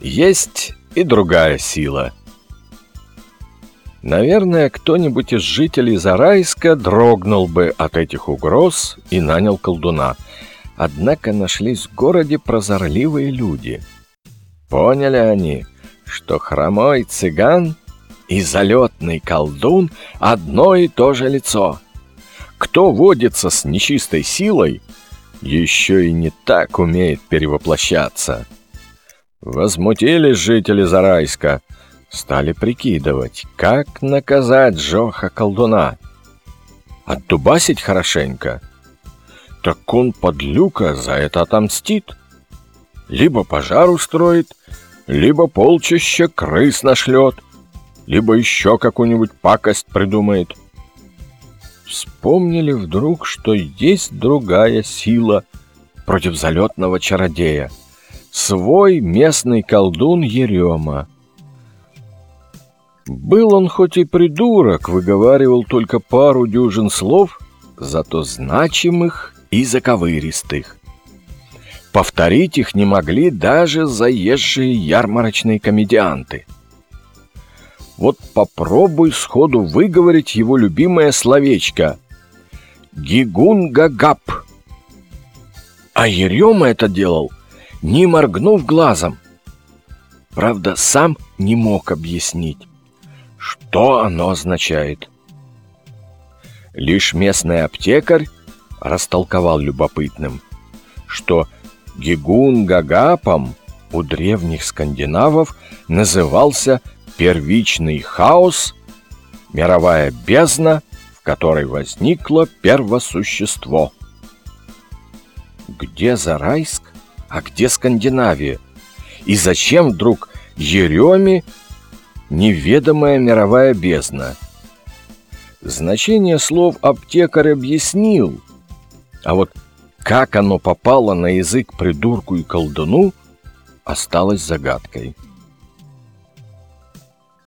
есть и другая сила. Наверное, кто-нибудь из жителей Зарайска дрогнул бы от этих угроз и нанял колдуна. Однако нашлись в городе прозорливые люди. Поняли они, что хромой цыган и залетный колдун одно и то же лицо. Кто водится с нечистой силой, еще и не так умеет перевоплощаться. Возмутились жители Зарайска, стали прикидывать, как наказать Жоха-колдуна. Отдубасить хорошенько? Так он подлюка за это отомстит. Либо пожар устроит, либо полчища крыс нашлет, либо еще какую-нибудь пакость придумает. Вспомнили вдруг, что есть другая сила против залетного чародея — свой местный колдун Ерема. Был он хоть и придурок, выговаривал только пару дюжин слов, зато значимых и заковыристых. Повторить их не могли даже заезжие ярмарочные комедианты. Вот попробуй сходу выговорить его любимое словечко «Гигун-гагап». А Ерема это делал не моргнув глазом. Правда, сам не мог объяснить, что оно означает. Лишь местный аптекарь растолковал любопытным, что гигун-гагапом у древних скандинавов назывался первичный хаос, мировая бездна, в которой возникло первосущество. Где Зарайск? А где Скандинавия? И зачем вдруг Ереме неведомая мировая бездна? Значение слов аптекарь объяснил, а вот как оно попало на язык придурку и колдуну, осталось загадкой.